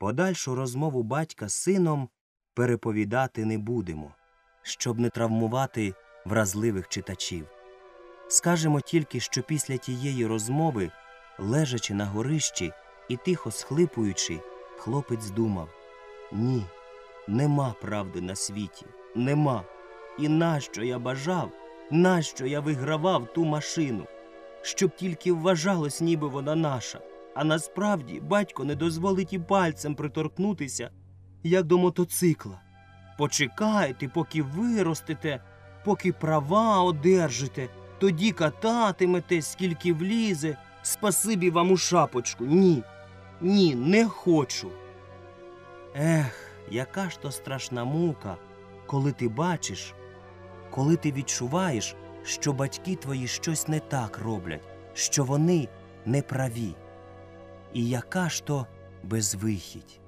Подальшу розмову батька з сином переповідати не будемо, щоб не травмувати вразливих читачів. Скажемо тільки, що після тієї розмови, лежачи на горищі і тихо схлипуючи, хлопець думав ні, нема правди на світі, нема. І нащо я бажав, нащо я вигравав ту машину, щоб тільки вважалось, ніби вона наша. А насправді батько не дозволить і пальцем приторкнутися, як до мотоцикла. Почекайте, поки виростете, поки права одержите, тоді кататимете, скільки влізе. Спасибі вам у шапочку. Ні, ні, не хочу. Ех, яка ж то страшна мука, коли ти бачиш, коли ти відчуваєш, що батьки твої щось не так роблять, що вони не праві. І яка ж то безвихідь.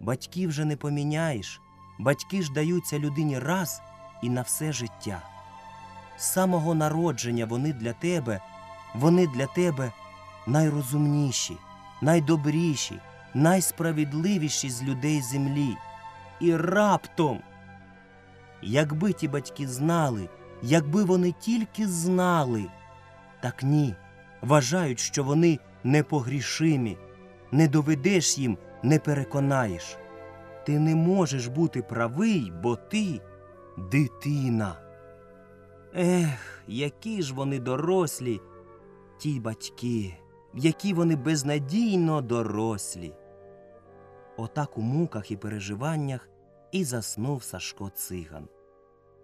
Батьків вже не поміняєш, батьки ж даються людині раз і на все життя. З самого народження вони для тебе, вони для тебе найрозумніші, найдобріші, найсправедливіші з людей землі. І раптом, якби ті батьки знали, якби вони тільки знали, так ні, вважають, що вони непогрішимі, не доведеш їм, не переконаєш. Ти не можеш бути правий, бо ти дитина. Ех, які ж вони дорослі, ті батьки, які вони безнадійно дорослі. Отак у муках і переживаннях і заснув Сашко циган.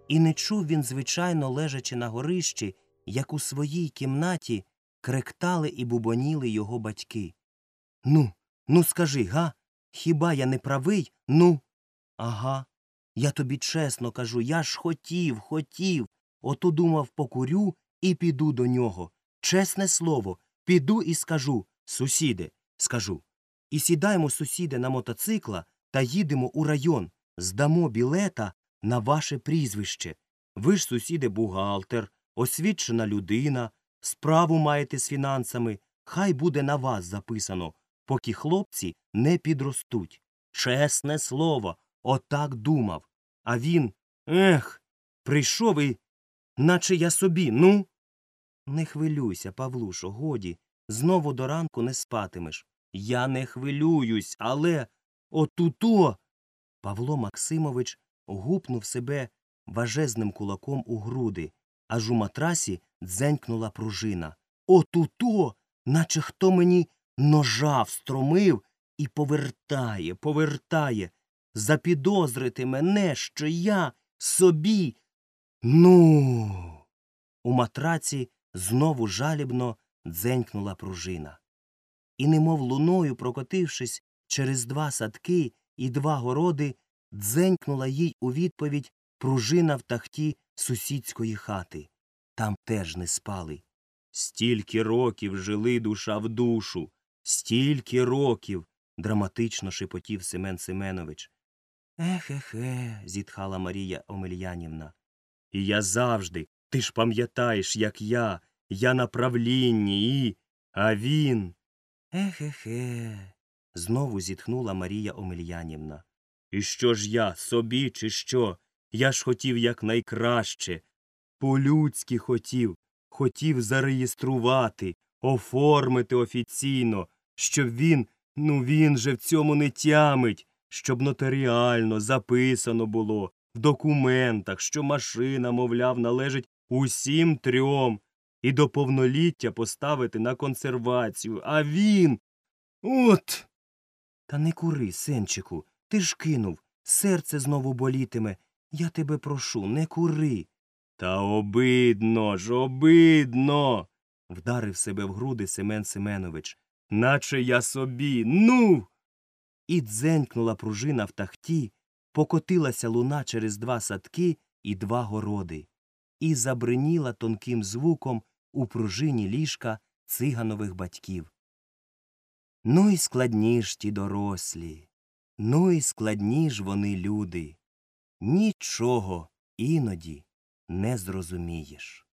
І не чув він, звичайно, лежачи на горищі, як у своїй кімнаті кректали і бубоніли його батьки. Ну, ну скажи, га? Хіба я не правий? Ну. Ага. Я тобі чесно кажу, я ж хотів, хотів. Ото думав, покурю і піду до нього. Чесне слово, піду і скажу, сусіде, скажу. І сідаємо, сусіде, на мотоцикла та їдемо у район, здамо білета на ваше прізвище. Ви ж, сусіде, бухгалтер, освічена людина, справу маєте з фінансами, хай буде на вас записано, поки хлопці не підростуть. Чесне слово, отак думав. А він ех, прийшов і, наче я собі, ну. Не хвилюйся, Павлушо, годі, знову до ранку не спатимеш. Я не хвилююсь, але отуто. Павло Максимович гупнув себе важезним кулаком у груди, аж у матрасі дзенькнула пружина. Отуто, наче хто мені ножа встромив і повертає, повертає, запідозрити мене, що я собі. Ну. У матраці знову жалібно дзенькнула пружина. І, немов луною, прокотившись через два садки і два городи, дзенькнула їй у відповідь пружина в тахті сусідської хати. Там теж не спали. Стільки років жили душа в душу, стільки років. драматично шепотів Семен Семенович. Ехе-хе, зітхала Марія Омельянівна. І я завжди, ти ж пам'ятаєш, як я, я на правлінні і. А він. Ехе-хе. знову зітхнула Марія Омельянівна. І що ж я, собі, чи що? Я ж хотів якнайкраще. По-людськи хотів, хотів зареєструвати, оформити офіційно, щоб він, ну він же в цьому не тямить, щоб нотаріально записано було в документах, що машина, мовляв, належить усім трьом, і до повноліття поставити на консервацію. А він. От. Та не кури, синчику, ти ж кинув, серце знову болітиме. Я тебе прошу, не кури. Та обидно ж, обидно. вдарив себе в груди Семен Семенович. Наче я собі, ну. І дзенькнула пружина в тахті, покотилася луна через два садки і два городи, і забриніла тонким звуком у пружині ліжка циганових батьків. Ну й складні ж ті дорослі, ну й складні ж вони люди. Нічого іноді не зрозумієш.